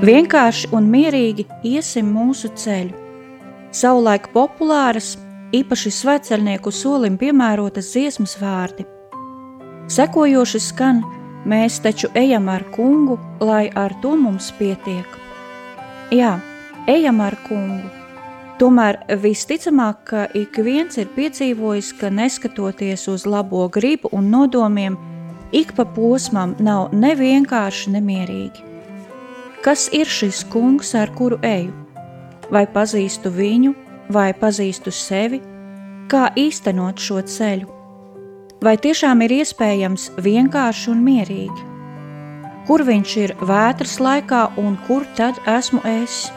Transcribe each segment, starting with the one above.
Vienkārši un mierīgi iesim mūsu ceļu. Savulaik populāras, īpaši sveceļnieku solim piemērotas dziesmas vārdi. Sekojoši skan, mēs taču ejam ar kungu, lai ar to mums pietiek. Jā, ejam ar kungu. Tomēr visticamāk, ka ik viens ir piedzīvojis, ka neskatoties uz labo gribu un nodomiem, ik pa posmam nav nevienkārši nemierīgi. Kas ir šis kungs, ar kuru eju? Vai pazīstu viņu, vai pazīstu sevi? Kā īstenot šo ceļu? Vai tiešām ir iespējams vienkārši un mierīgi? Kur viņš ir vētras laikā un kur tad esmu es?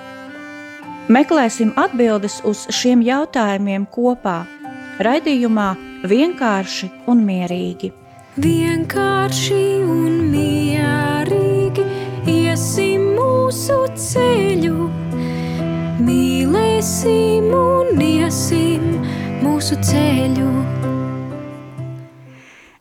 Meklēsim atbildes uz šiem jautājumiem kopā, raidījumā vienkārši un mierīgi. Vienkārši un mierīgi mūsu ceļu, mīlēsim un iesim mūsu ceļu.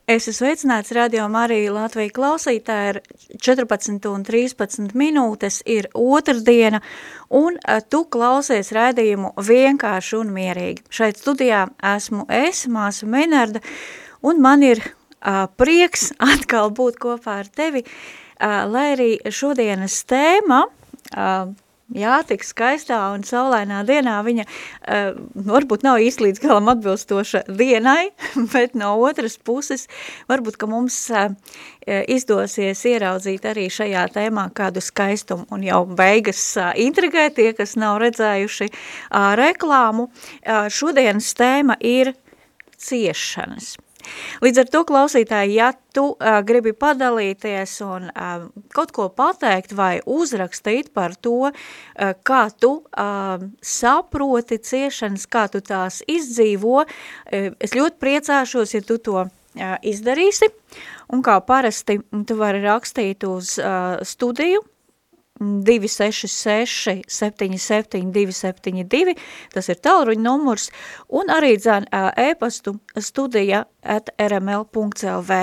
Es esmu sveicināts radio Marija Latvija klausītāja, ir 14 un 13 minūtes, ir otrdiena, un tu klausies raidījumu vienkārši un mierīgi. Šeit studijā esmu es, māsa Menarda, un man ir uh, prieks atkal būt kopā ar tevi, uh, lai arī šodienas tēma, jā, tik skaistā un saulainā dienā viņa varbūt nav īsti līdz galam atbilstoša dienai, bet no otras puses varbūt, ka mums izdosies ieraudzīt arī šajā tēmā kādu skaistumu un jau beigas intrigē tie, kas nav redzējuši reklāmu. Šodienas tēma ir ciešanas. Līdz ar to, klausītāji, ja tu uh, gribi padalīties un uh, kaut ko pateikt vai uzrakstīt par to, uh, kā tu uh, saproti ciešanas, kā tu tās izdzīvo, uh, es ļoti priecāšos, ja tu to izdarīsi, un kā parasti tu vari rakstīt uz uh, studiju 266 77 272, tas ir tālruņa numurs, un arī dzēn e-pastu studija at rml.lv.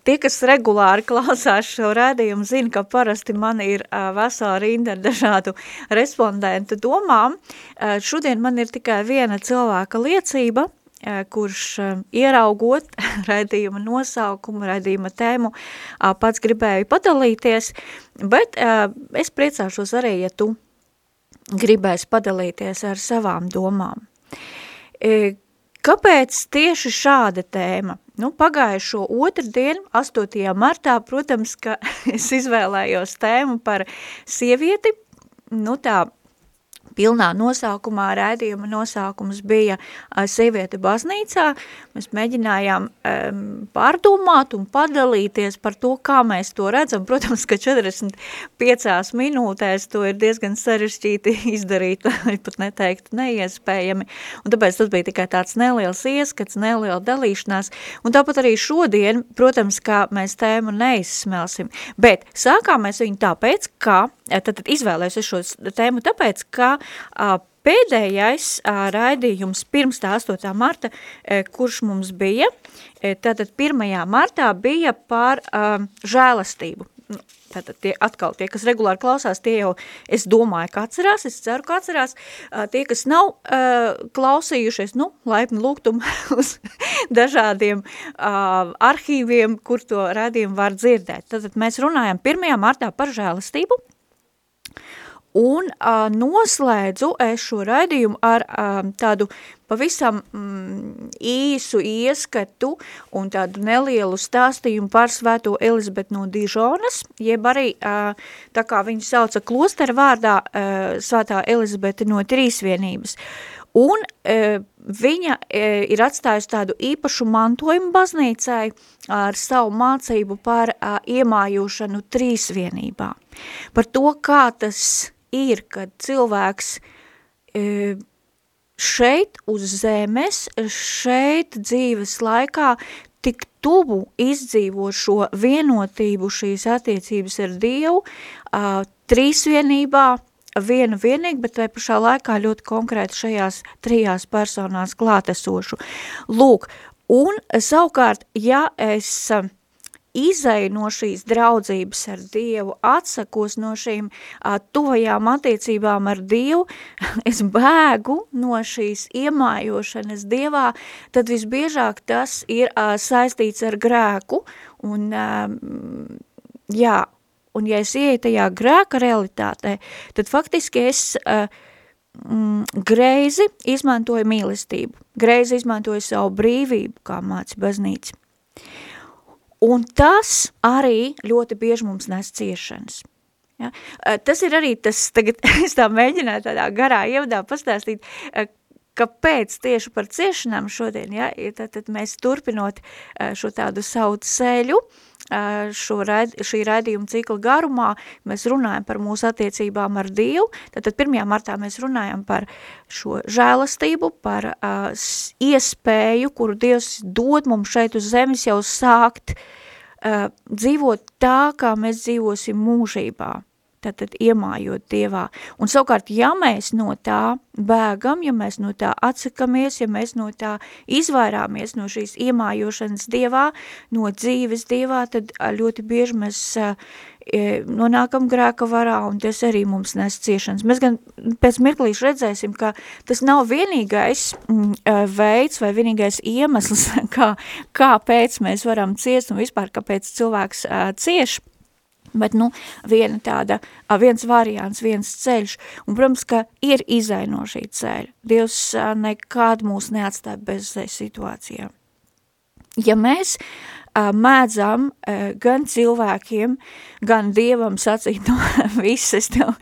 Tie, kas regulāri klausās šo rēdījumu, zina, ka parasti man ir vesela rinda ar dažādu respondentu domām. Šodien man ir tikai viena cilvēka liecība – kurš eh, ieraugot raidījuma nosaukumu, raidījuma tēmu, pats gribēja padalīties, bet es priecāšos arī, ja tu gribēsi padalīties ar savām domām. Kāpēc tieši šāda tēma? Nu, pagājušo otrdienu, 8. martā, protams, ka es izvēlējos tēmu par sievieti, nu tā pilnā nosaukumā raidījuma nosaukums bija Sieviete baznīcā. Mēs mēģinājām um, pārdomāt un padalīties par to, kā mēs to redzam. Protams, ka 45 minūtēs to ir diezgan sarežģīti izdarīt, pat neteikt neiespējami. Un tāpēc tas bija tikai tāds neliels ieskats, neliela dalīšanās. Un tāpat arī šodien, protams, kā mēs tēmu neizsmelsim. Bet sākām mēs viņu tāpēc, ka tad, tad izvēlējusies šo tēmu tāpēc, ka a, pēdējais a, raidījums pirms tā 8. marta, e, kurš mums bija, e, tātad 1. martā bija par a, žēlastību. Nu, tātad tie atkal, tie, kas regulāri klausās, tie jau, es domāju, ka atcerās, es ceru, ka atcerās. Tie, kas nav uh, klausījušies, nu, laipni lūgtum uz dažādiem uh, arhīviem, kur to radījumu var dzirdēt. Tātad mēs runājam 1. martā par žēlastību, Un uh, noslēdzu es šo raidījumu ar uh, tādu pavisam mm, īsu ieskatu un tādu nelielu stāstījumu par svēto Elizabetu no Dižonas, jeb arī, uh, tā kā viņu sauca klostera vārdā, uh, svētā Elizabete no Trīsvienības. Un uh, viņa uh, ir atstājusi tādu īpašu mantojumu baznīcai ar savu mācību par uh, iemājošanu trīsvienībā. Par to, kā tas ir, kad cilvēks e, šeit uz zemes, šeit dzīves laikā tik tuvu izdzīvo šo vienotību, šīs attiecības ar Dievu, trīsvienībā, vienu vienīgi, bet vai pašā laikā ļoti konkrēti šajās trijās personās klātesošu. Lūk, un savukārt, ja es izēju no šīs draudzības ar Dievu, atsakos no šīm uh, tuvajām attiecībām ar Dievu, es bēgu no šīs iemājošanas Dievā, tad visbiežāk tas ir uh, saistīts ar grēku, un uh, jā, un ja es ieeju tajā grēka realitātē, tad faktiski es uh, mm, greizi izmantoju mīlestību, greizi izmantoju savu brīvību, kā māca baznīca. Un tas arī ļoti bieži mums nes ciešanas. Ja? Tas ir arī tas, tagad es tā mēģināju tādā garā ievadā pastāstīt, kāpēc tieši par ciešanām šodien, ja, tad, tad mēs turpinot šo tādu savu ceļu, šo raid, šī raidījuma cikla garumā, mēs runājam par mūsu attiecībām ar Dievu, tad, tad 1. martā mēs runājam par šo žēlastību, par uh, iespēju, kuru Dievs dod mums šeit uz zemes jau sākt uh, dzīvot tā, kā mēs dzīvosim mūžībā tātad iemājot Dievā. Un savukārt, ja mēs no tā bēgam, ja mēs no tā atsakamies, ja mēs no tā izvairāmies no šīs iemājošanas Dievā, no dzīves Dievā, tad ļoti bieži mēs nonākam grēka varā, un tas arī mums nes ciešanas. Mēs gan pēc mirklīši redzēsim, ka tas nav vienīgais mm, veids vai vienīgais iemesls, kā, kāpēc mēs varam ciest un vispār kāpēc cilvēks cieš, Bet, nu, viena tāda, viens variants, viens ceļš, un, protams, ka ir izai no šī ceļa. Dievs nekad mūs neatstāja bez situācijām. Ja mēs mēdzam gan cilvēkiem, gan Dievam sacīt, nu, visas, tev,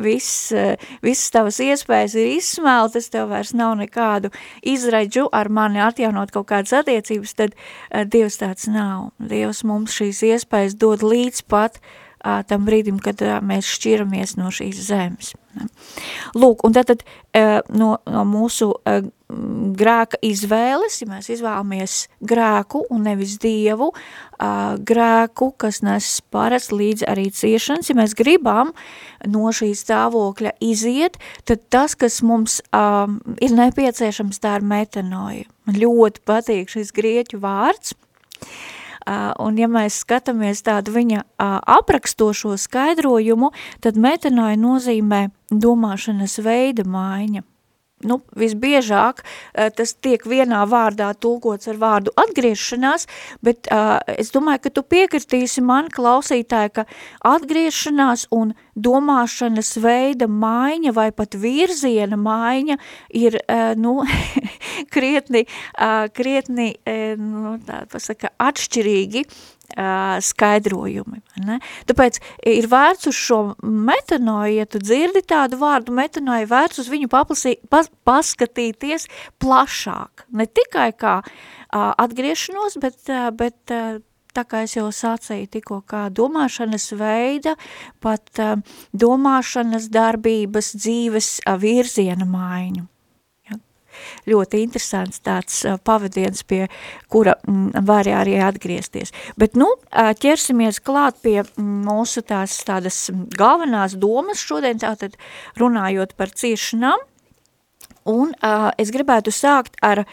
viss, visas tavas iespējas ir izsmeltas, tev vairs nav nekādu izraidžu ar mani atjaunot kaut kādas attiecības, tad Dievs tāds nav. Dievs mums šīs iespējas dod līdz pat uh, tam brīdim, kad mēs šķiramies no šīs zemes. Lūk, un tātad no, no mūsu grēka izvēles, ja mēs izvēlamies grēku un nevis dievu, grēku, kas nes paras līdz arī ciešanas, ja mēs gribam no šī stāvokļa iziet, tad tas, kas mums um, ir nepieciešams, tā ir metanoja. Man ļoti patīk šis grieķu vārds, Uh, un ja mēs skatāmies tādu viņa aprakstošo skaidrojumu, tad metanoja nozīmē domāšanas veida maiņa nu, visbiežāk uh, tas tiek vienā vārdā tulkots ar vārdu atgriešanās, bet uh, es domāju, ka tu piekritīsi man, klausītāji, ka atgriešanās un domāšanas veida maiņa vai pat virziena maiņa ir, uh, nu, krietni, uh, krietni, uh, nu, tā pasaka, atšķirīgi. uh, skaidrojumi. Ne? Tāpēc ir vērts uz šo metanoju, ja tu dzirdi tādu vārdu metanoju, vērts uz viņu paplasī, pas, paskatīties plašāk. Ne tikai kā uh, atgriešanos, bet, uh, bet uh, tā kā es jau sacīju tikko, kā domāšanas veida, pat uh, domāšanas darbības dzīves uh, virziena maiņu ļoti interesants tāds pavadiens, pie kura mm, var arī atgriezties. Bet, nu, ķersimies klāt pie mūsu tās tādas galvenās domas šodien, tātad runājot par ciešanām, un uh, es gribētu sākt ar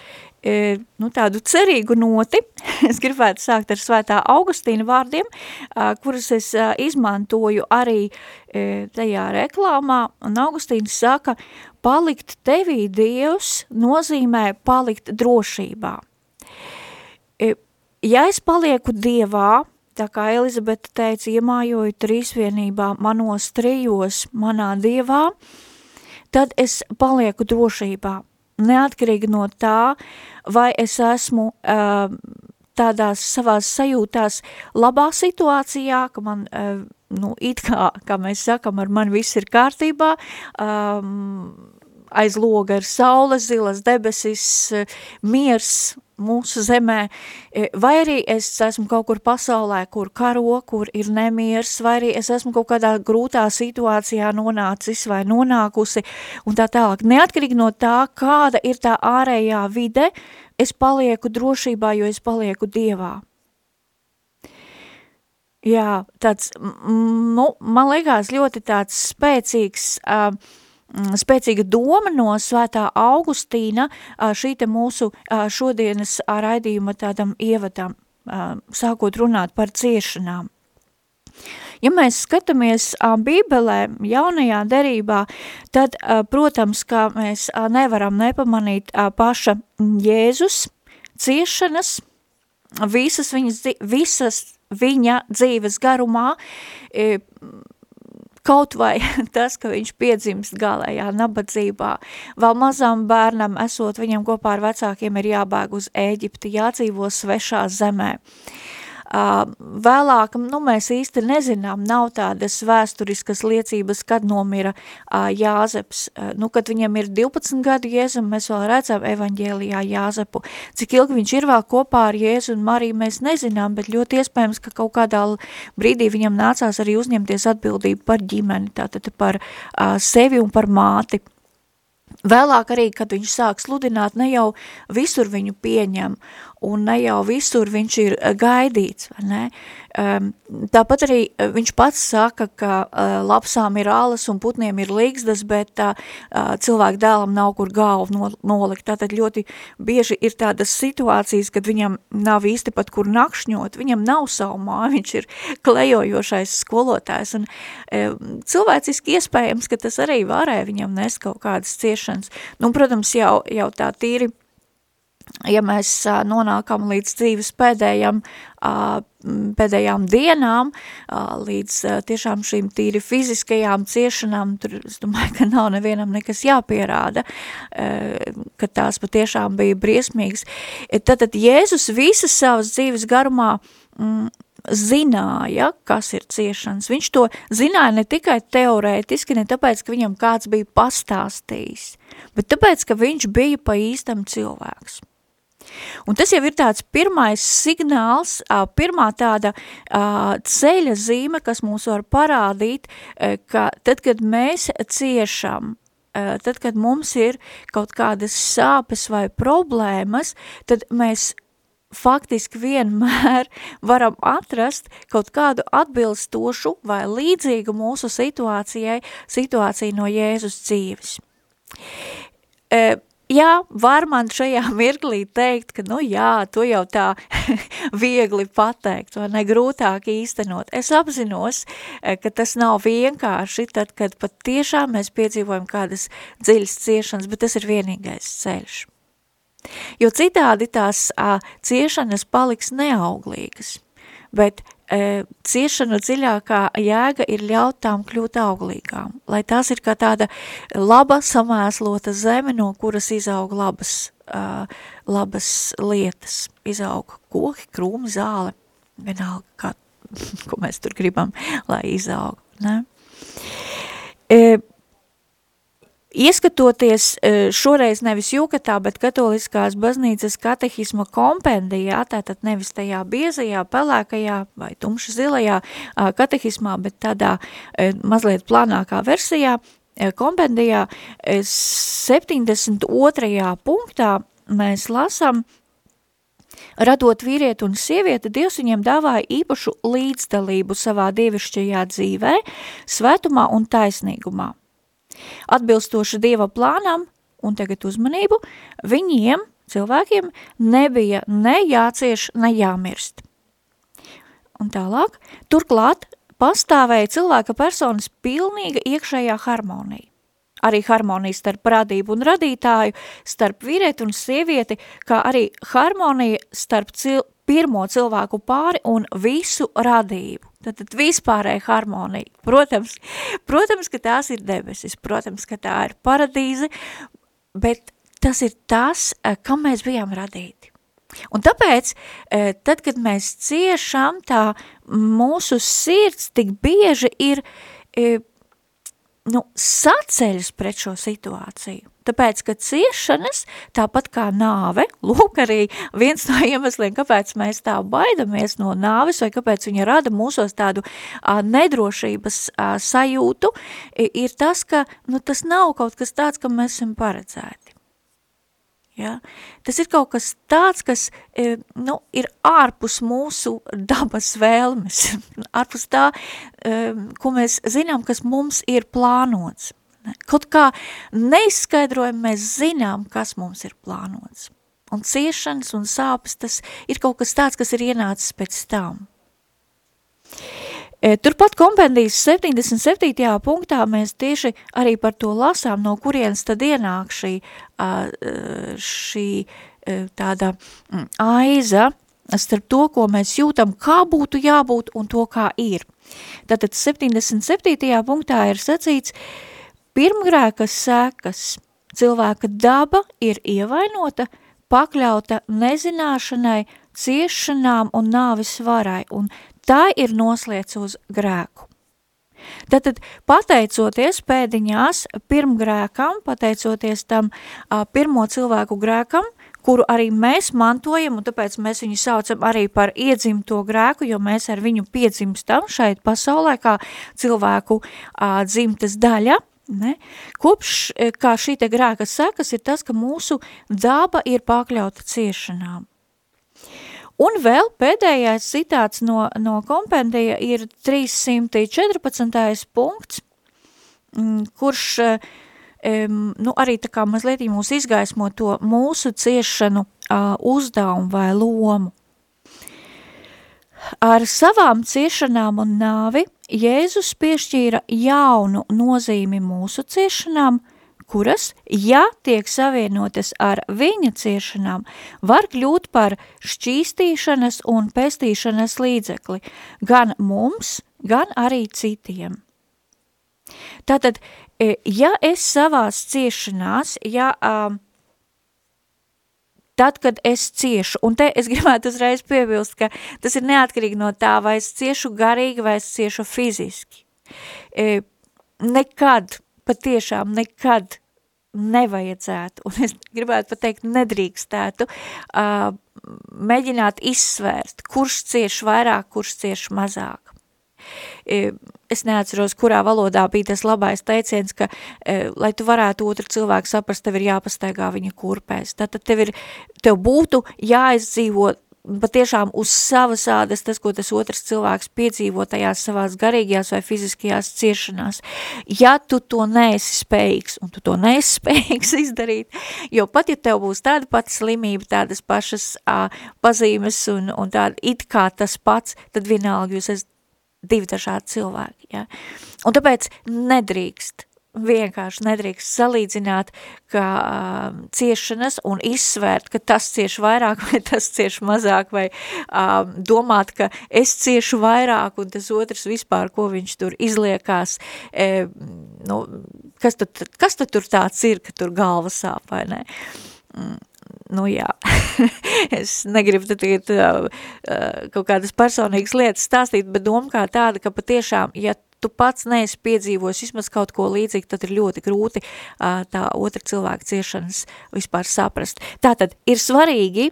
nu, tādu cerīgu noti. Es gribētu sākt ar svētā Augustīna vārdiem, kurus es izmantoju arī e, tajā reklāmā, un Augustīns saka, palikt tevī Dievs nozīmē palikt drošībā. E, ja es palieku Dievā, tā kā Elizabete teica, iemājoju trīsvienībā manos trijos manā Dievā, tad es palieku drošībā neatkarīgi no tā, vai es esmu uh, tādās savās sajūtās labā situācijā, ka man, uh, nu, it kā, kā mēs sakam, ar mani viss ir kārtībā, um, aiz loga ir saule, zilas debesis, miers mūsu zemē, e, vai arī es esmu kaut kur pasaulē, kur karo, kur ir nemiers, vai arī es esmu kaut kādā grūtā situācijā nonācis vai nonākusi, un tā tālāk. Neatkarīgi no tā, kāda ir tā ārējā vide, es palieku drošībā, jo es palieku Dievā. Jā, tāds, nu, man liekas ļoti tāds spēcīgs uh, spēcīga doma no svētā Augustīna šī te mūsu šodienas raidījuma tādam ievadam. sākot runāt par ciešanām. Ja mēs skatāmies Bībelē, jaunajā derībā, tad, protams, ka mēs nevaram nepamanīt paša Jēzus ciešanas, visas, viņas, visas viņa dzīves garumā, kaut vai tas, ka viņš piedzimst galējā nabadzībā, vēl mazām bērnam esot viņam kopā ar vecākiem ir jābēg uz Ēģipti, jādzīvo svešā zemē. Vēlāk, nu, mēs īsti nezinām, nav tādas vēsturiskas liecības, kad nomira Jāzeps. Nu, kad viņam ir 12 gadu Jēzum, mēs vēl redzam evaņģēlijā Jāzepu. Cik ilgi viņš ir vēl kopā ar Jēzu un Mariju, mēs nezinām, bet ļoti iespējams, ka kaut kādā brīdī viņam nācās arī uzņemties atbildību par ģimeni, tātad par sevi un par māti. Vēlāk arī, kad viņš sāk sludināt, ne jau visur viņu pieņem, un ne jau visur viņš ir eh, gaidīts, vai ne? Um, tāpat arī eh, viņš pats saka, ka uh, lapsām ir alas un putniem ir līgzdas, bet uh, cilvēku dēlam nav kur galvu no, nolikt. Tātad ļoti bieži ir tādas situācijas, kad viņam nav īsti pat kur nakšņot, viņam nav savu māju, viņš ir klejojošais skolotājs, un uh, cilvēciski iespējams, ka tas arī varēja viņam nest kaut kādas ciešanas. Nu, protams, jau, jau tā tīri ja mēs nonākam līdz dzīves pēdējam, pēdējām dienām, līdz tiešām šīm tīri fiziskajām ciešanām, tur es domāju, ka nav nevienam nekas jāpierāda, ka tās patiešām bija briesmīgas. Tātad Jēzus visas savas dzīves garumā mm, zināja, kas ir ciešanas. Viņš to zināja ne tikai teorētiski, ne tāpēc, ka viņam kāds bija pastāstījis, bet tāpēc, ka viņš bija pa īstam cilvēks. Un tas jau ir tāds pirmais signāls, pirmā tāda ceļa zīme, kas mums var parādīt, ka tad, kad mēs ciešam, tad, kad mums ir kaut kādas sāpes vai problēmas, tad mēs faktiski vienmēr varam atrast kaut kādu atbilstošu vai līdzīgu mūsu situācijai, situāciju no Jēzus dzīves jā, var man šajā mirklī teikt, ka, nu jā, to jau tā viegli pateikt, vai ne grūtāk īstenot. Es apzinos, e, ka tas nav vienkārši, tad, kad pat tiešām mēs piedzīvojam kādas dziļas ciešanas, bet tas ir vienīgais ceļš. Jo citādi tās a, ciešanas paliks neauglīgas, bet ciešanu dziļākā jēga ir ļaut tām kļūt auglīgām, lai tās ir kā tāda laba samēslota zeme, no kuras izaug labas, uh, labas lietas, izaug koki, krūmi, zāle, vienalga, kā, ko mēs tur gribam, lai izaug, ne? E, Ieskatoties e, šoreiz nevis jūkatā, bet katoliskās baznīcas katehisma kompendijā, tātad nevis tajā biezajā, pelēkajā vai tumša zilajā katehismā, bet tādā e, mazliet plānākā versijā, e, kompendijā 72. punktā mēs lasam, Radot vīrieti un sievieti, Dievs viņiem dāvāja īpašu līdzdalību savā dievišķajā dzīvē, svētumā un taisnīgumā. Atbilstoši Dieva plānam, un tagad uzmanību, viņiem, cilvēkiem, nebija ne jācieš, ne jāmirst. Un tālāk, turklāt pastāvēja cilvēka personas pilnīga iekšējā harmonija. Arī harmonija starp radību un radītāju, starp vīrieti un sievieti, kā arī harmonija starp cil pirmo cilvēku pāri un visu radību. Tad, tad vispārēja harmonija. Protams, protams, ka tās ir debesis, protams, ka tā ir paradīze, bet tas ir tas, eh, kam mēs bijām radīti. Un tāpēc, eh, tad, kad mēs ciešam, tā mūsu sirds tik bieži ir eh, nu, saceļas pret šo situāciju. Tāpēc, ka ciešanas, tāpat kā nāve, lūk arī viens no iemesliem, kāpēc mēs tā baidamies no nāves, vai kāpēc viņa rada mūsos tādu a, nedrošības a, sajūtu, ir tas, ka nu, tas nav kaut kas tāds, kam mēs esam paredzēti. Ja? Tas ir kaut kas tāds, kas e, nu, ir ārpus mūsu dabas vēlmes, ārpus tā, e, ko mēs zinām, kas mums ir plānots. Kaut kā neizskaidrojam, mēs zinām, kas mums ir plānots. un ciešanas un sāpes, tas ir kaut kas tāds, kas ir ienācis pēc tam. E, turpat kompendijas 77. punktā mēs tieši arī par to lasām, no kurienes tad ienāk šī, šī tāda mm, aiza starp to, ko mēs jūtam, kā būtu jābūt un to, kā ir. Tātad 77. punktā ir sacīts, pirmgrēkas sekas – Cilvēka daba ir ievainota, pakļauta nezināšanai, ciešanām un nāvis varai, un tā ir noslēdz uz grēku. Tātad, pateicoties pēdiņās pirmgrēkam, pateicoties tam a, pirmo cilvēku grēkam, kuru arī mēs mantojam, un tāpēc mēs viņu saucam arī par iedzimto grēku, jo mēs ar viņu piedzimstam šeit pasaulē kā cilvēku a, dzimtas daļa – Ne? Kopš e, kā šī te grēka sekas ir tas, ka mūsu daba ir pakļauta ciešanām. Un vēl pēdējais citāts no, no kompendija ir 314. punkts, kurš um, nu, arī tā kā mazliet mūs izgaismo to mūsu ciešanu uzdevumu vai lomu. Ar savām ciešanām un nāvi Jēzus piešķīra jaunu nozīmi mūsu ciešanām, kuras, ja tiek savienotas ar viņa ciešanām, var kļūt par šķīstīšanas un pestīšanas līdzekli gan mums, gan arī citiem. Tātad, e, ja es savās ciešanās, ja uh, tad, kad es ciešu, un te es gribētu uzreiz piebilst, ka tas ir neatkarīgi no tā, vai es ciešu garīgi, vai es ciešu fiziski. E, nekad, patiešām nekad nevajadzētu, un es gribētu pateikt, nedrīkstētu uh, mēģināt izsvērt, kurš cieš vairāk, kurš cieš mazāk. Es neatceros, kurā valodā bija tas labais teiciens, ka, e, lai tu varētu otru cilvēku saprast, tev ir jāpastaigā viņa kurpēs. Tātad tev, ir, tev būtu jāizdzīvo patiešām uz savas ādas tas, ko tas otrs cilvēks piedzīvo tajās savās garīgajās vai fiziskajās ciešanās. Ja tu to neesi spējīgs, un tu to neesi spējīgs izdarīt, jo pat ja tev būs tāda pati slimība, tādas pašas ā, pazīmes un, un tāda it kā tas pats, tad vienalga jūs esat divi dažādi cilvēki. Ja? Un tāpēc nedrīkst, vienkārši nedrīkst salīdzināt, ka uh, ciešanas un izsvērt, ka tas cieš vairāk vai tas cieš mazāk, vai uh, domāt, ka es ciešu vairāk un tas otrs vispār, ko viņš tur izliekās, e, nu, kas, tad, kas tad tur tāds ir, ka tur galva sāp, vai ne? Mm nu jā, es negribu tagad uh, kaut kādas personīgas lietas stāstīt, bet doma kā tāda, ka patiešām, ja tu pats neesi piedzīvojis vismaz kaut ko līdzīgu, tad ir ļoti grūti uh, tā otra cilvēka ciešanas vispār saprast. Tātad ir svarīgi,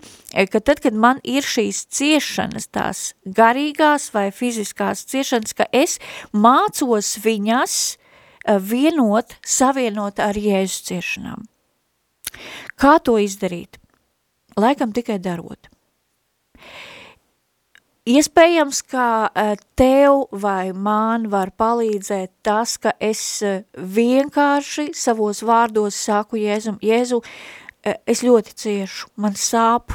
ka tad, kad man ir šīs ciešanas, tās garīgās vai fiziskās ciešanas, ka es mācos viņas uh, vienot, savienot ar Jēzus ciešanām. Kā to izdarīt? Laikam tikai darot. Iespējams, ka e, tev vai man var palīdzēt tas, ka es e, vienkārši savos vārdos saku Jēzum, Jēzu, e, es ļoti ciešu, man sāp,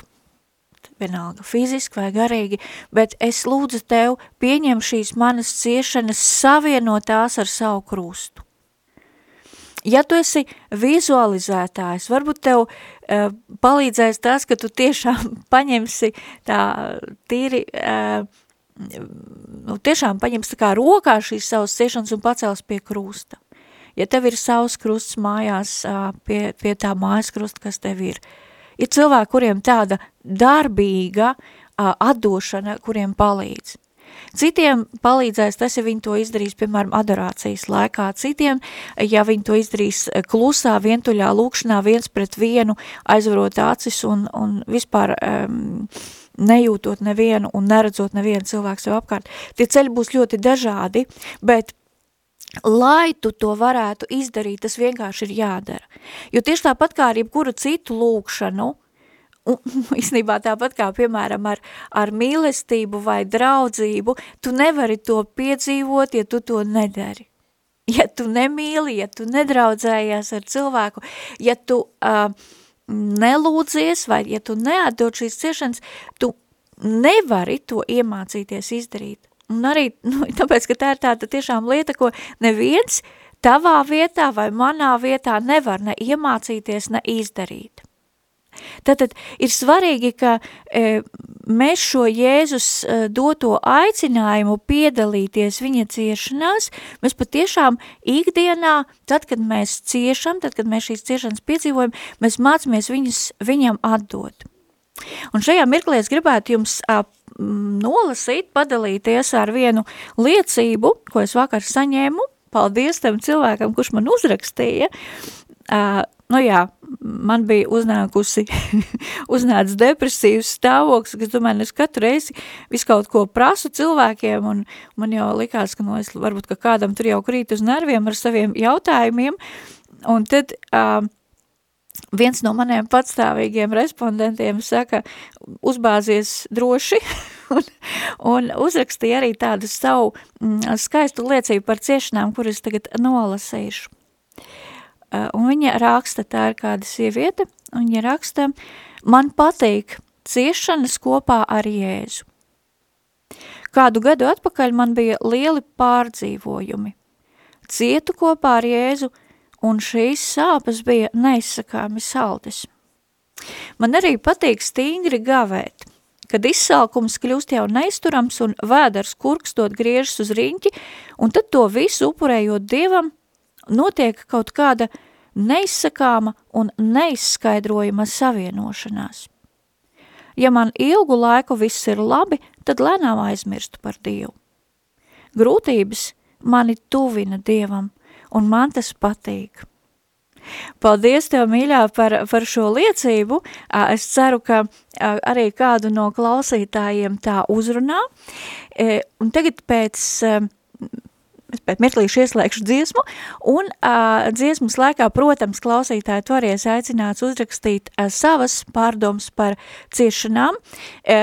vienalga fiziski vai garīgi, bet es lūdzu tev pieņem šīs manas ciešanas savienotās ar savu krustu. Ja tu esi vizualizētājs, varbūt tev uh, palīdzēs tas, ka tu tiešām paņemsi tā tīri, uh, nu, tiešām paņemsi tā kā rokā šīs savas ciešanas un pacels pie krusta. Ja tev ir savs krusts mājās, uh, pie, pie tā mājas krusta, kas tev ir. Ir cilvēki, kuriem tāda darbīga atdošana, kuriem palīdz. Citiem palīdzēs tas, ja viņi to izdarīs, piemēram, adorācijas laikā. Citiem, ja viņi to izdarīs klusā, vientuļā lūkšanā, viens pret vienu, aizvarot acis un, un vispār um, nejūtot nevienu un neredzot nevienu cilvēku sev apkārt. Tie ceļi būs ļoti dažādi, bet Lai tu to varētu izdarīt, tas vienkārši ir jādara. Jo tieši tāpat kā ar jebkuru citu lūkšanu, Un, īstenībā tāpat kā, piemēram, ar, ar mīlestību vai draudzību, tu nevari to piedzīvot, ja tu to nedari. Ja tu nemīli, ja tu nedraudzējies ar cilvēku, ja tu uh, nelūdzies, vai ja tu neatdod šīs ciešanas, tu nevari to iemācīties izdarīt. Un arī, nu, tāpēc, ka tā ir tāda tiešām lieta, ko neviens tavā vietā vai manā vietā nevar ne iemācīties, ne izdarīt. Tātad ir svarīgi, ka e, mēs šo Jēzus e, doto aicinājumu piedalīties viņa ciešanās, mēs patiešām ikdienā, tad, kad mēs ciešam, tad, kad mēs šīs ciešanas piedzīvojam, mēs mācamies viņas, viņam atdot. Un šajā mirklī es gribētu jums a, nolasīt, padalīties ar vienu liecību, ko es vakar saņēmu. Paldies tam cilvēkam, kurš man uzrakstīja. Uh, nu jā, man bija uznākusi, uznācis depresīvs stāvoklis, kas, domāju, es katru reizi visu kaut ko prasu cilvēkiem, un man jau likās, ka, nu, es varbūt, ka kādam tur jau krīt uz nerviem ar saviem jautājumiem, un tad uh, viens no maniem patstāvīgiem respondentiem saka, uzbāzies droši un, un uzrakstīja arī tādu savu mm, skaistu liecību par ciešanām, kuras tagad nolasīšu. Uh, un viņa raksta, tā ir kāda sieviete, un viņa raksta, man patīk ciešanas kopā ar Jēzu. Kādu gadu atpakaļ man bija lieli pārdzīvojumi. Cietu kopā ar Jēzu – un šīs sāpes bija neizsakāmi saldes. Man arī patīk stingri gavēt, kad izsalkums kļūst jau neizturams un vēders kurkstot griežas uz riņķi, un tad to visu upurējot Dievam, notiek kaut kāda neizsakāma un neizskaidrojama savienošanās. Ja man ilgu laiku viss ir labi, tad lēnām aizmirstu par Dievu. Grūtības mani tuvina Dievam, un man tas patīk. Paldies tev, mīļā, par, par šo liecību. Es ceru, ka arī kādu no klausītājiem tā uzrunā. E, un tagad pēc, es pēc mirklīšu ieslēgšu dziesmu, un dziesmas laikā, protams, klausītāji tu arī esi aicināts uzrakstīt savas pārdomas par ciešanām. E,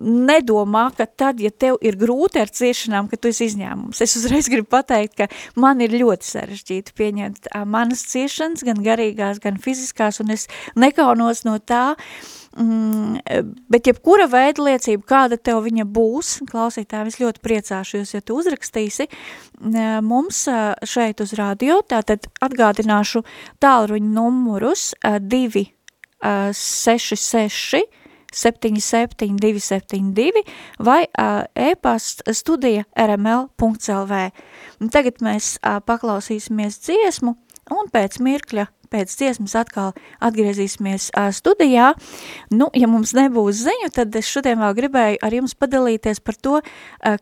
nedomā, ka tad, ja tev ir grūti ar ciešanām, ka tu esi izņēmums. Es uzreiz gribu pateikt, ka man ir ļoti sarežģīti pieņemt manas ciešanas, gan garīgās, gan fiziskās, un es nekaunos no tā, mm, bet jebkura veida liecība, kāda tev viņa būs, klausītāji, es ļoti priecāšos, ja tu uzrakstīsi mums šeit uz radio, tātad atgādināšu tālruņu numurus 2 66 77 272 vai uh, e-past studija rml.lv. Tagad mēs paklausīsimies dziesmu un pēc mirkļa pēc dziesmas atkal atgriezīsimies studijā. Nu, ja mums nebūs ziņu, tad es šodien vēl gribēju ar jums padalīties par to,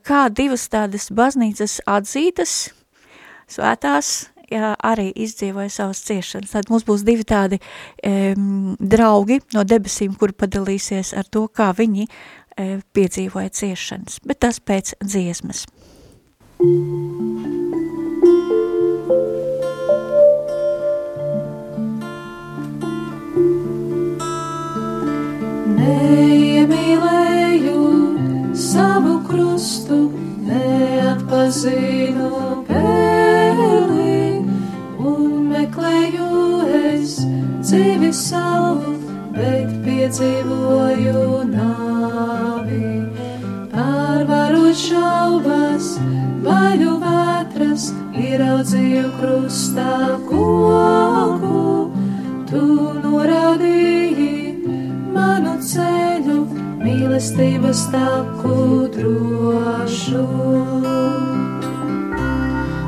kā divas tādas baznīcas atzītas, svētās jā, arī izdzīvoja savas ciešanas. Tad mums būs divi tādi um, draugi no debesīm, kuri padalīsies ar to, kā viņi um, piedzīvoja ciešanas. Bet tas pēc dziesmas. Neiemīlēju savu krustu, neatpazinu pēli meklēju es dzīvi savu, bet piedzīvoju nāvi. Pārvarot šaubas, baļu vētras, ieraudzīju krustā koku, tu norādīji manu ceļu, mīlestības taku drošu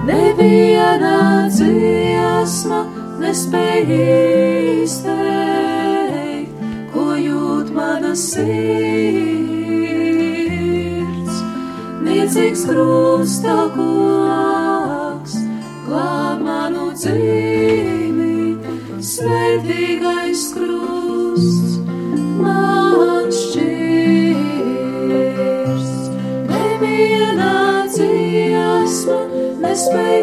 neviena dziesma nespēja izteikt, ko jūt mana sirds. Niecīgs krusta koks, glāb manu dzīvi, svētīgais krusts nespēja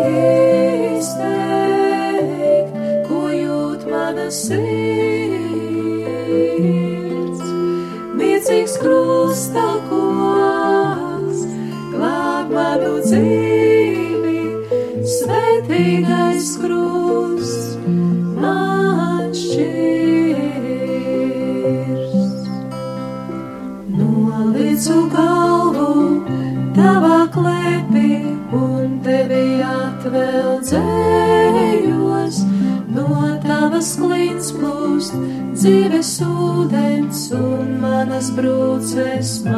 ūdens un manas brūces maskā.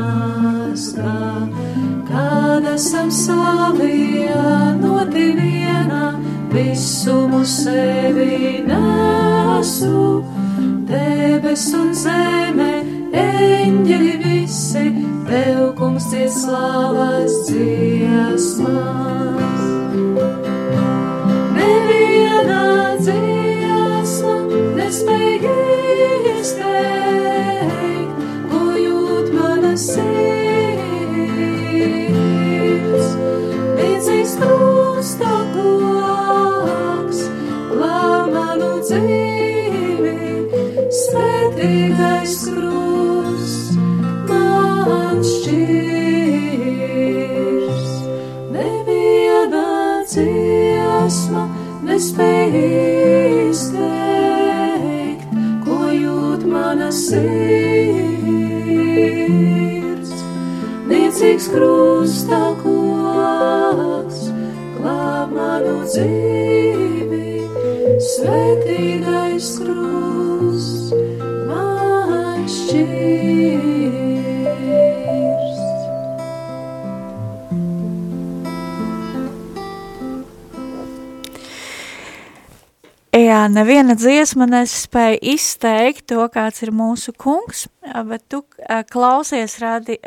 Neviena dziesma nespēja izteikt to, kāds ir mūsu kungs, bet tu klausies radi,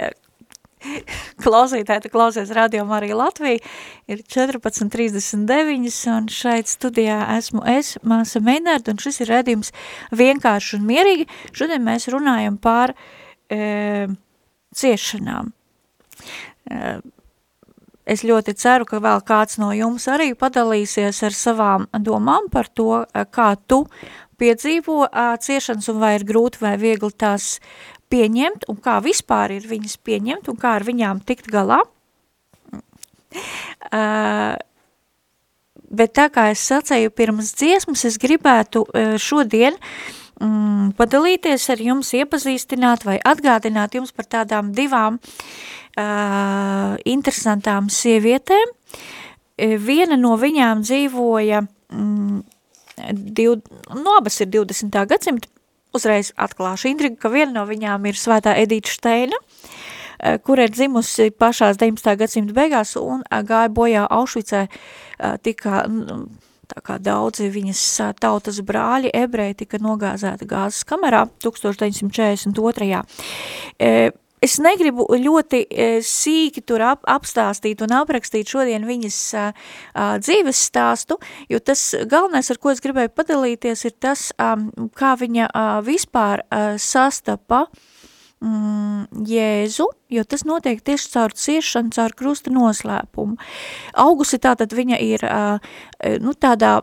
klausītāji, tu klausies radio Marija Latvija, ir 14.39 un šeit studijā esmu es, māsa Meinārda, un šis ir redījums vienkārši un mierīgi. Šodien mēs runājam par e, ciešanām. E, es ļoti ceru, ka vēl kāds no jums arī padalīsies ar savām domām par to, kā tu piedzīvo ciešanas un vai ir grūti vai viegli tās pieņemt un kā vispār ir viņas pieņemt un kā ar viņām tikt galā. Uh, bet tā kā es sacēju pirms dziesmas, es gribētu šodien mm, padalīties ar jums, iepazīstināt vai atgādināt jums par tādām divām uh, interesantām sievietēm. Viena no viņām dzīvoja, mm, div, no abas ir 20. gadsimta, uzreiz atklāšu intrigu, ka viena no viņām ir svētā Edīta Šteina, kur ir dzimusi pašās 19. gadsimta beigās un gāja bojā Aušvicē, tika tā kā daudzi viņas tautas brāļi, ebreji tika nogāzēti gāzes kamerā 1942. Es negribu ļoti sīki tur ap, apstāstīt un aprakstīt šodien viņas a, a, dzīves stāstu, jo tas galvenais, ar ko es gribēju padalīties, ir tas, a, kā viņa a, vispār a, sastapa mm, Jēzu, jo tas notiek tieši caur ciešanu, caur krusta noslēpumu. Augusi tātad viņa ir a, nu, tādā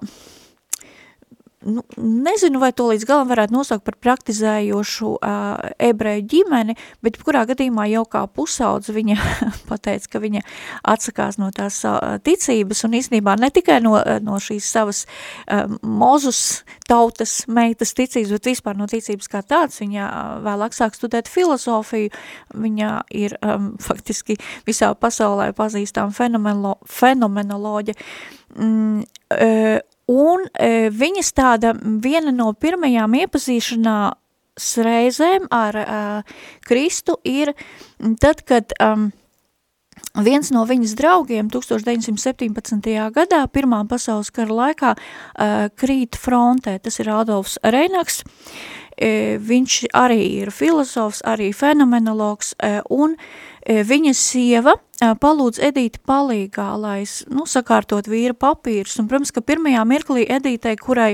nu, nezinu, vai to līdz galam varētu nosaukt par praktizējošu uh, ebreju ģimeni, bet kurā gadījumā jau kā pusaudze viņa pateica, ka viņa atsakās no tās uh, ticības un īstenībā ne tikai no, no šīs savas uh, mozus tautas meitas ticības, bet vispār no ticības kā tāds. Viņa uh, vēlāk sāk studēt filozofiju, viņa ir um, faktiski visā pasaulē pazīstām fenomeno, fenomenoloģa. Mm, uh, Un e, viņas tāda viena no pirmajām iepazīšanās reizēm ar uh, Kristu ir tad, kad um, viens no viņas draugiem 1917. gadā, Pirmā pasaules kara laikā, uh, krīt frontē, tas ir Adolfs Reinaks, uh, viņš arī ir filozofs, arī fenomenologs, uh, un uh, viņa sieva palūdz Edīti palīgā, lai nu, sakārtot vīra papīrus. Un, protams, ka pirmajā mirklī Edītei, kurai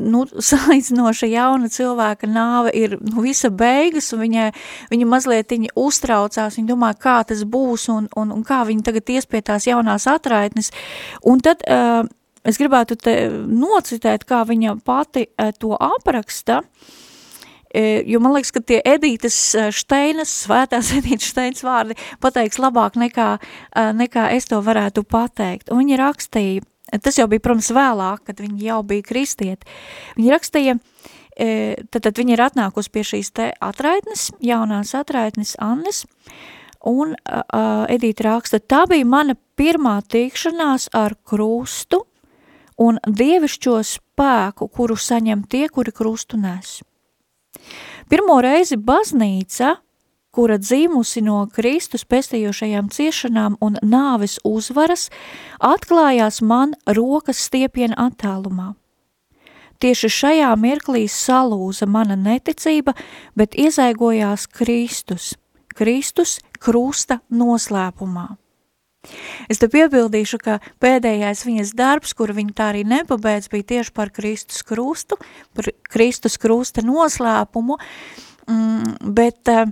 nu, salīdzinoša jauna cilvēka nāve ir nu, visa beigas, un viņa, viņa mazliet viņa uztraucās, viņa domā, kā tas būs un, un, un kā viņa tagad ies pie tās jaunās atraitnes. Un tad uh, es gribētu te nocitēt, kā viņa pati uh, to apraksta, uh, jo man liekas, ka tie Edītas Šteinas, svētās Edītas Šteinas vārdi pateiks labāk nekā, nekā es to varētu pateikt. Un viņa rakstīja, tas jau bija, protams, vēlāk, kad viņa jau bija kristieti, viņa rakstīja, tad, tad viņa ir atnākusi pie šīs te atraitnes, jaunās atraitnes Annes, un uh, Edita raksta, tā bija mana pirmā tikšanās ar krustu un dievišķo spēku, kuru saņem tie, kuri krustu nes. Pirmo reizi baznīca kura dzīmusi no Kristus pestījošajām ciešanām un nāves uzvaras, atklājās man rokas stiepiena attālumā. Tieši šajā mirklī salūza mana neticība, bet iezaigojās Kristus, Kristus krusta noslēpumā. Es te piebildīšu, ka pēdējais viņas darbs, kuru viņa tā arī nepabeidz, bija tieši par Kristus krustu, par Kristus krusta noslēpumu, mm, bet uh,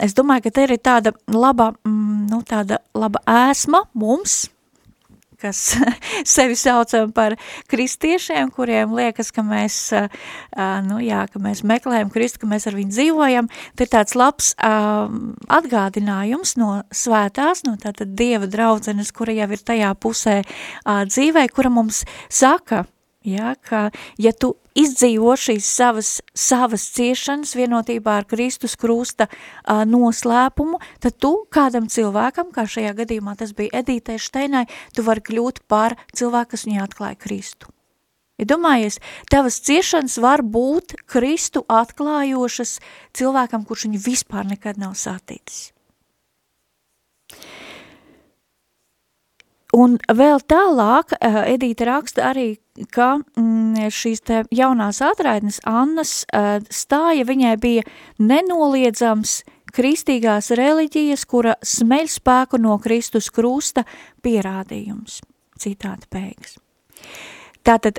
es domāju, ka te ir tāda laba, mm, nu, tāda laba ēsma mums, kas sevi saucam par kristiešiem, kuriem liekas, ka mēs, nu jā, ka mēs meklējam Kristu, ka mēs ar viņu dzīvojam, te tāds labs atgādinājums no svētās, no tātad Dieva draudzenes, kura jau ir tajā pusē dzīvē, kura mums saka, Ja, ka, ja tu izdzīvo šīs savas, savas ciešanas vienotībā ar Kristus krusta uh, noslēpumu, tad tu kādam cilvēkam, kā šajā gadījumā tas bija Edītei Šteinai, tu vari kļūt par cilvēku, kas viņai atklāja Kristu. Ja domājies, tavas ciešanas var būt Kristu atklājošas cilvēkam, kurš viņu vispār nekad nav saticis. Un vēl tālāk Edīte raksta arī, ka mm, šīs te jaunās atraidnes Annas stāja viņai bija nenoliedzams kristīgās reliģijas, kura smeļ spēku no Kristus krusta pierādījums. Citāta beigas. Tātad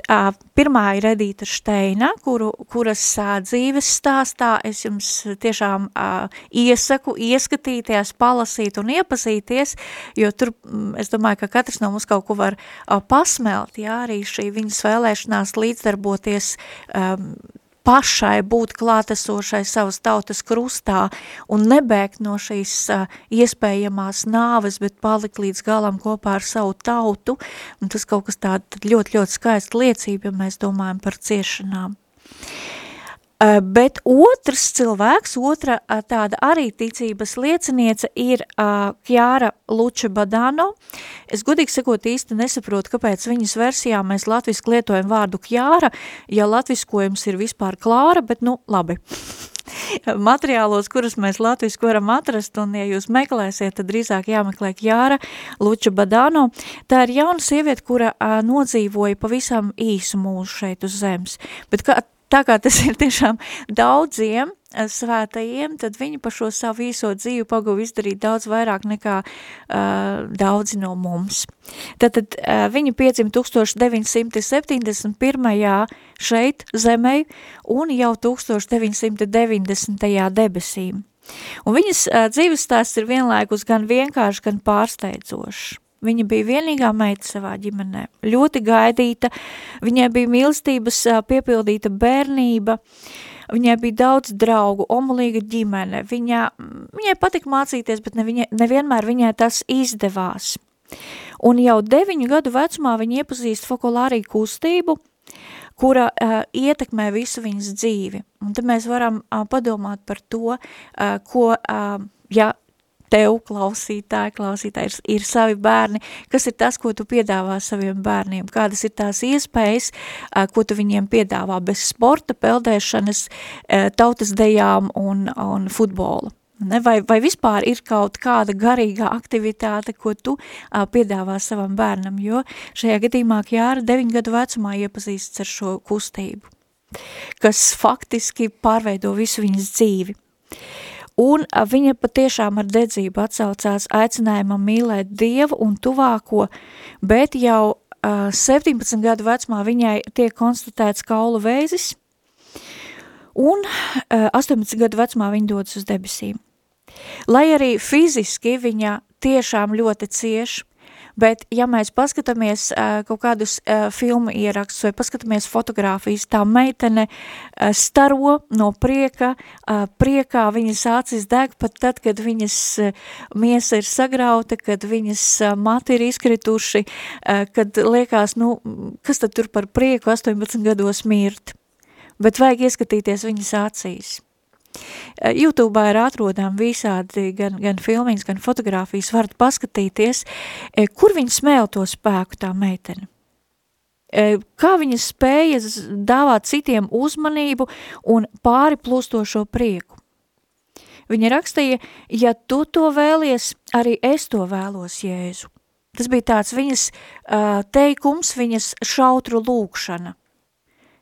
pirmā ir Edīta Šteina, kuru, kuras dzīves stāstā es jums tiešām iesaku ieskatīties, palasīt un iepazīties, jo tur es domāju, ka katrs no mums kaut ko var pasmelt, jā, arī šī viņas vēlēšanās līdzdarboties pašai būt klātesošai savas tautas krustā un nebēgt no šīs iespējamās nāves, bet palikt līdz galam kopā ar savu tautu, un tas kaut kas tāda ļoti, ļoti skaista liecība, ja mēs domājam par ciešanām. Uh, bet otrs cilvēks, otra uh, tāda arī ticības lieciniece ir Kjāra Luča Badano. Es godīgi sakot īsti nesaprotu, kāpēc viņas versijā mēs latviski lietojam vārdu Kjāra, ja latviskojums ir vispār Klāra, bet nu labi. Materiālos, kurus mēs latviski varam atrast, un ja jūs meklēsiet, tad drīzāk jāmeklē Kjāra Luča Badano. Tā ir jauna sieviete, kura uh, nodzīvoja pavisam īsu mūžu šeit uz zemes. Bet kā tā kā tas ir tiešām daudziem eh, svētajiem, tad viņi par šo savu īso dzīvi paguva izdarīt daudz vairāk nekā uh, daudzi no mums. Tātad uh, viņa piedzima 1971. šeit zemē un jau 1990. debesīm. Un viņas uh, dzīves stāsts ir vienlaikus gan vienkārši, gan pārsteidzošs. Viņa bija vienīgā meita savā ģimenē, ļoti gaidīta, viņai bija mīlestības piepildīta bērnība, viņai bija daudz draugu, omulīga ģimene, viņa, viņai patika mācīties, bet ne viņa, nevienmēr viņai tas izdevās. Un jau deviņu gadu vecumā viņa iepazīst fokulārī kustību, kura uh, ietekmē visu viņas dzīvi. Un te mēs varam uh, padomāt par to, uh, ko, uh, ja tev, klausītāji, klausītāji, ir, ir savi bērni, kas ir tas, ko tu piedāvā saviem bērniem, kādas ir tās iespējas, ko tu viņiem piedāvā bez sporta, peldēšanas, tautas dejām un, un futbola. Ne? Vai, vai vispār ir kaut kāda garīgā aktivitāte, ko tu a, piedāvā savam bērnam, jo šajā gadījumā Jāra 9 gadu vecumā iepazīstas ar šo kustību, kas faktiski pārveido visu viņas dzīvi un viņa patiešām ar dedzību atsaucās aicinājumam mīlēt Dievu un tuvāko, bet jau uh, 17 gadu vecumā viņai tiek konstatēts kaulu vēzis, un uh, 18 gadu vecumā viņa dodas uz debesīm. Lai arī fiziski viņa tiešām ļoti cieši, Bet, ja mēs paskatāmies uh, kaut kādus uh, filmu ierakstus vai paskatāmies fotogrāfijas, tā meitene uh, staro no prieka, uh, priekā viņas acis deg pat tad, kad viņas uh, miesa ir sagrauta, kad viņas uh, mati ir izkrituši, uh, kad liekas, nu, kas tad tur par prieku 18 gados mirt? bet vajag ieskatīties viņas acīs. YouTube ir atrodami visādi gan, gan filmiņas, gan fotogrāfijas, varat paskatīties, kur viņa smēl to spēku tā meitene kā viņa spēja dāvāt citiem uzmanību un pāri plūstošo prieku. Viņa rakstīja, ja tu to vēlies, arī es to vēlos Jēzu. Tas bija tāds viņas uh, teikums, viņas šautru lūkšana.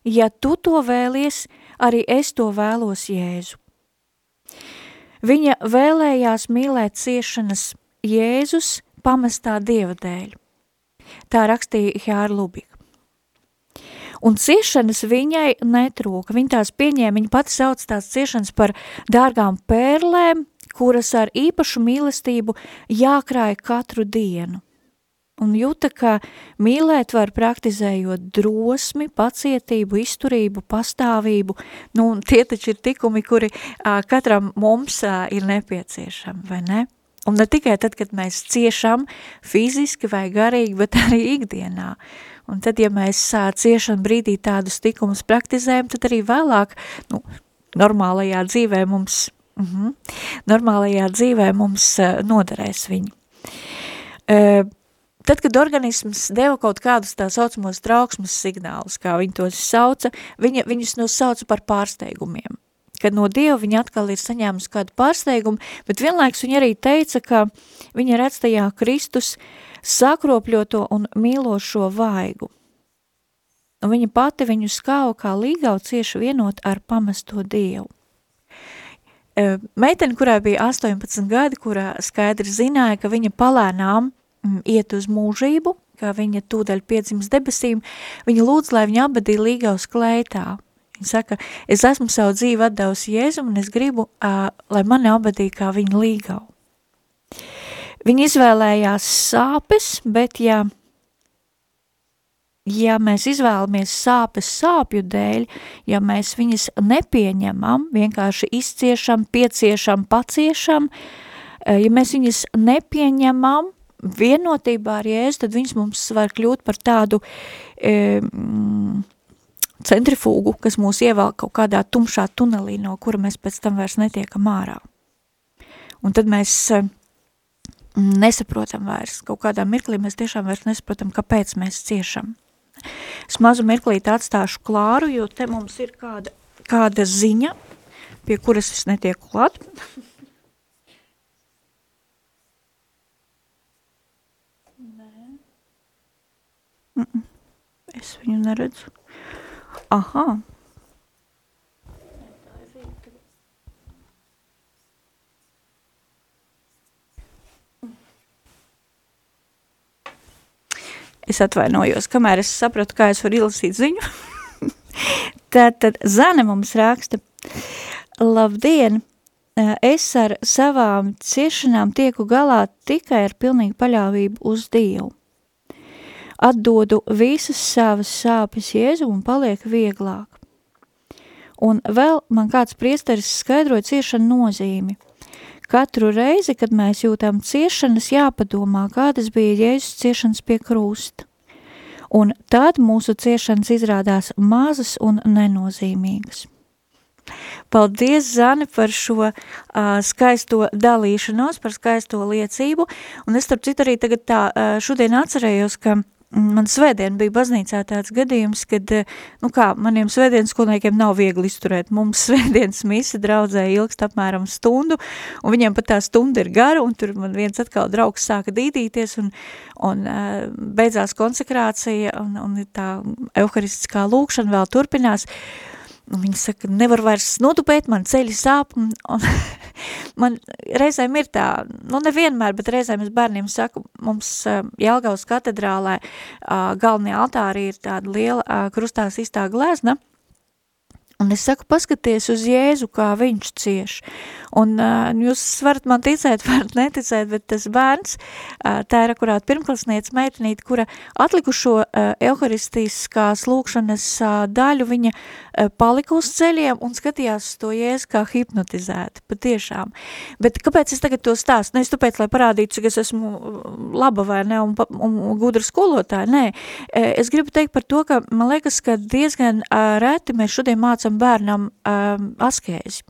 Ja tu to vēlies, arī es to vēlos Jēzu. Viņa vēlējās mīlēt ciešanas Jēzus pamestā Dieva dēļ. Tā rakstīja Hjāra Lubika. Un ciešanas viņai netrūka. Viņa tās pieņēma, viņa pati sauc tās ciešanas par dārgām pērlēm, kuras ar īpašu mīlestību jākrāja katru dienu. Un jūta, ka mīlēt var praktizējot drosmi, pacietību, izturību, pastāvību. Nu, tie taču ir tikumi, kuri a, katram mums a, ir nepieciešami, vai ne? Un ne tikai tad, kad mēs ciešam fiziski vai garīgi, bet arī ikdienā. Un tad, ja mēs ciešam brīdī tādus tikumus praktizējam, tad arī vēlāk, nu, normālajā dzīvē mums, uh -huh, normālajā dzīvē mums noderēs viņi. Uh, tad, kad organisms deva kaut kādus tā saucamos trauksmes signālus, kā viņi tos sauca, viņa, viņus nosauca par pārsteigumiem kad no Dieva viņa atkal ir saņēmusi kādu pārsteigumu, bet vienlaiks viņa arī teica, ka viņa redz tajā Kristus sakropļoto un mīlošo vaigu. Un viņa pati viņu skāva kā līgau cieši vienot ar pamesto Dievu. Meitene, kurai bija 18 gadi, kurā skaidri zināja, ka viņa palēnām iet uz mūžību, ka viņa tūdaļ piedzims debesīm, viņa lūdz, lai viņa abadī līgaus klētā. Viņa saka, es esmu savu dzīvi atdevusi Jēzum un es gribu, uh, lai mani abadī kā viņa līgau. Viņa izvēlējās sāpes, bet ja, ja mēs izvēlamies sāpes sāpju dēļ, ja mēs viņas nepieņemam, vienkārši izciešam, pieciešam, paciešam, ja mēs viņas nepieņemam, vienotībā ar Jēzu, tad viņas mums var kļūt par tādu e, centrifūgu, kas mūs ievelk kaut kādā tumšā tunelī, no kura mēs pēc tam vairs netiekam ārā. Un tad mēs nesaprotam vairs, kaut kādā mirklī mēs tiešām vairs nesaprotam, kāpēc mēs ciešam. Es mazu mirklīti atstāšu klāru, jo te mums ir kāda, kāda ziņa, pie kuras es netieku klāt. Es viņu neredzu. Aha. Es atvainojos, kamēr es sapratu, kā es varu izlasīt ziņu. Tātad Zane mums raksta, labdien, es ar savām ciešanām tieku galā tikai ar pilnīgu paļāvību uz Dievu atdodu visas savas sāpes Jēzu un paliek vieglāk. Un vēl man kāds priesteris skaidroja ciešanu nozīmi. Katru reizi, kad mēs jūtam ciešanas, jāpadomā, kādas bija Jēzus ciešanas pie krusta. Un tad mūsu ciešanas izrādās mazas un nenozīmīgas. Paldies, Zani, par šo uh, skaisto dalīšanos, par skaisto liecību. Un es, starp citu, arī tagad tā uh, šodien atcerējos, ka man svētdien bija baznīcā tāds gadījums, kad, eh, nu kā, maniem svētdienas skolniekiem nav viegli izturēt. Mums svētdienas misa draudzē ilgst apmēram stundu, un viņiem pat tā stunda ir gara, un tur man viens atkal draugs sāka dīdīties, un, un uh, beidzās konsekrācija, un, un tā euharistiskā lūkšana vēl turpinās. Uh, Un viņi saka, nevar vairs notupēt, man ceļi sāp, un, un man reizēm ir tā, nu nevienmēr, bet reizēm es bērniem saku, mums uh, Jelgavas katedrālē uh, galvenie altāri ir tāda liela uh, krustās iztā glezna, Un es saku, paskaties uz Jēzu, kā viņš cieš. Un uh, jūs varat man ticēt, varat neticēt, bet tas bērns, uh, tā ir akurāt pirmklasniec meitenīte, kura atlikušo uh, euharistiskās lūkšanas uh, daļu, viņa uh, palika uz ceļiem un skatījās uz to Jēzu kā hipnotizēta, patiešām. Bet kāpēc es tagad to stāstu? Ne es tāpēc, lai parādītu, cik es esmu laba vai ne, un, un, un gudra skolotāja, nē. Es gribu teikt par to, ka man liekas, ka diezgan uh, reti mēs šodien mācām nemācam bērnam um, askēzi.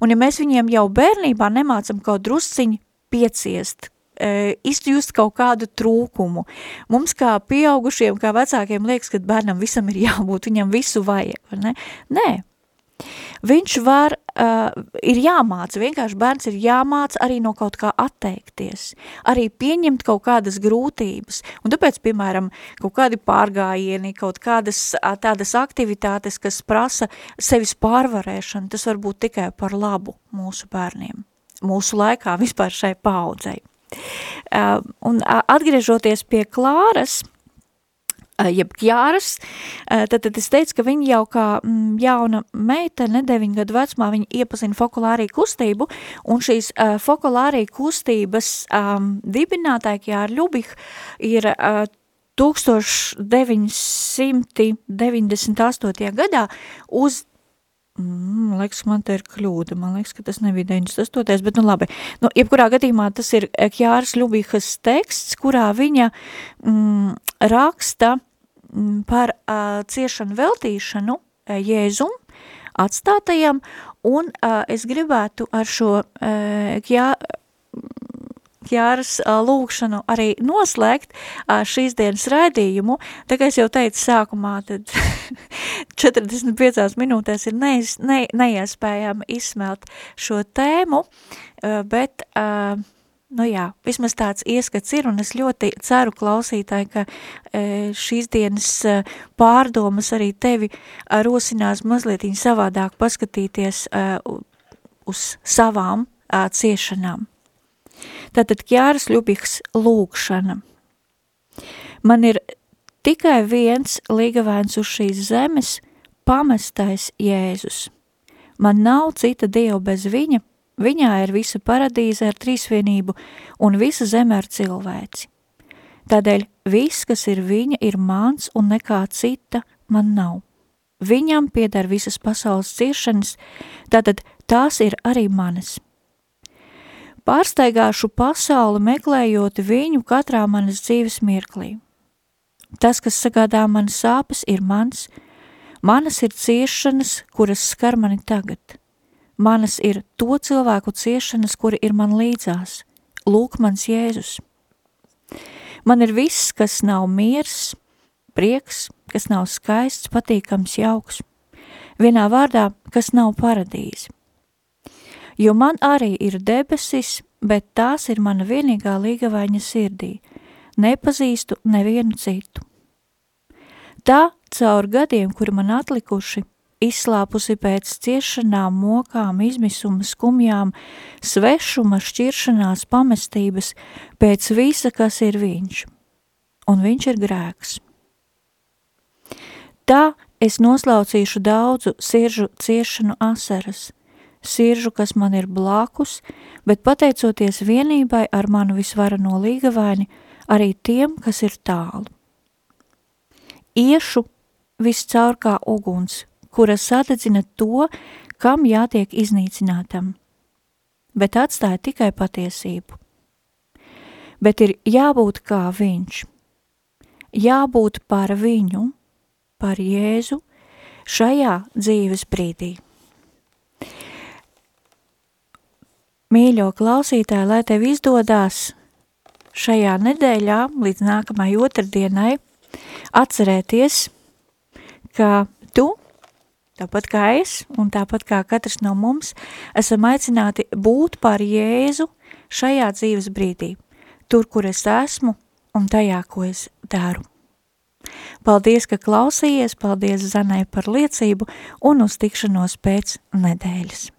Un ja mēs viņiem jau bērnībā nemācam kaut drusciņi pieciest, e, izjust kaut kādu trūkumu. Mums kā pieaugušiem, kā vecākiem liekas, ka bērnam visam ir jābūt, viņam visu vajag, vai ne? Nē, viņš var, uh, ir jāmāca, vienkārši bērns ir jāmāca arī no kaut kā atteikties, arī pieņemt kaut kādas grūtības, un tāpēc, piemēram, kaut kādi pārgājieni, kaut kādas tādas aktivitātes, kas prasa sevis pārvarēšanu, tas var būt tikai par labu mūsu bērniem, mūsu laikā vispār šai paudzei. Uh, un atgriežoties pie Klāras, uh, jeb Kjāras, tad, tad es teicu, ka viņa jau kā mm, jauna meitene, 9 gadu vecumā, viņa iepazina fokulāriju kustību, un šīs uh, fokulāriju kustības um, dibinātāja Kjāra Ļubih ir uh, 1998. gadā uz Mm, man liekas, man te ir kļūda. Man liekas, ka tas nebija 98. Bet, nu labi. Nu, jebkurā gadījumā tas ir Kjāras Ļubīhas teksts, kurā viņa mm, raksta mm, par uh, ciešanu veltīšanu uh, Jēzum, atstātajam, un uh, es gribētu ar šo uh, Kjā, Jāras lūkšanu arī noslēgt šīs dienas raidījumu. Tā kā es jau teicu sākumā, tad 45 minūtēs ir neiz, ne, neiespējami izsmelt šo tēmu, bet, nu jā, vismaz tāds ieskats ir, un es ļoti ceru klausītāji, ka šīs dienas pārdomas arī tevi rosinās mazliet savādāk paskatīties uz savām ciešanām. Tātad Kjāras Ļubihs lūkšana. Man ir tikai viens līgavēns uz šīs zemes, pamestais Jēzus. Man nav cita dieva bez viņa, viņā ir visa paradīze ar trīsvienību un visa zeme ar cilvēci. Tādēļ viss, kas ir viņa, ir mans un nekā cita man nav. Viņam pieder visas pasaules ciešanas, tātad tās ir arī manas. Pārsteigāšu pasauli meklējot viņu katrā manas dzīves mirklī. Tas, kas sagādā man sāpes, ir mans, manas ir ciešanas, kuras skar mani tagad. Manas ir to cilvēku ciešanas, kuri ir man līdzās. Lūk, mans Jēzus. Man ir viss, kas nav miers, prieks, kas nav skaists, patīkams, jauks. Vienā vārdā, kas nav paradīze jo man arī ir debesis, bet tās ir mana vienīgā līgavaņa sirdī. Nepazīstu nevienu citu. Tā caur gadiem, kuri man atlikuši, izslāpusi pēc ciešanām, mokām, izmisuma, skumjām, svešuma, šķiršanās, pamestības, pēc visa, kas ir viņš. Un viņš ir grēks. Tā es noslaucīšu daudzu siržu ciešanu asaras, siržu, kas man ir blakus, bet pateicoties vienībai ar manu visvarano līgavaini, arī tiem, kas ir tālu. Iešu viscaur kā uguns, kura sadedzina to, kam jātiek iznīcinātam, bet atstāja tikai patiesību. Bet ir jābūt kā viņš, jābūt par viņu, par Jēzu, šajā dzīves brīdī. Mīļo klausītāji, lai tev izdodās šajā nedēļā līdz nākamai otrdienai atcerēties, ka tu, tāpat kā es un tāpat kā katrs no mums, esam aicināti būt par Jēzu šajā dzīves brīdī, tur, kur es esmu un tajā, ko es daru. Paldies, ka klausījies, paldies Zanai par liecību un uz tikšanos pēc nedēļas.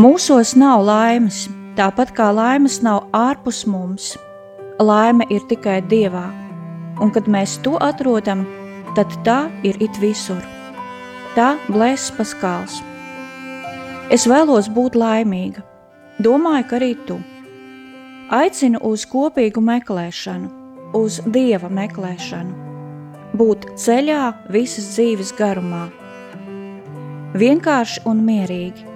Mūsos nav laimes, tāpat kā laimes nav ārpus mums. Laime ir tikai Dievā, un kad mēs to atrodam, tad tā ir it visur. Tā blēs paskāls. Es vēlos būt laimīga, domāju, ka arī tu. Aicinu uz kopīgu meklēšanu, uz Dieva meklēšanu, būt ceļā visas dzīves garumā. Vienkārši un mierīgi,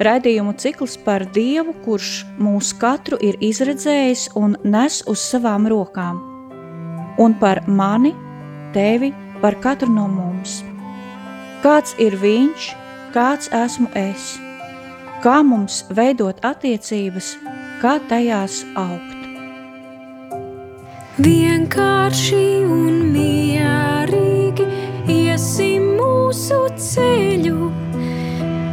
Raidījumu cikls par Dievu, kurš mūs katru ir izredzējis un nes uz savām rokām. Un par mani, tevi, par katru no mums. Kāds ir viņš, kāds esmu es? Kā mums veidot attiecības, kā tajās augt? Vienkārši un mierīgi iesim mūsu ceļu,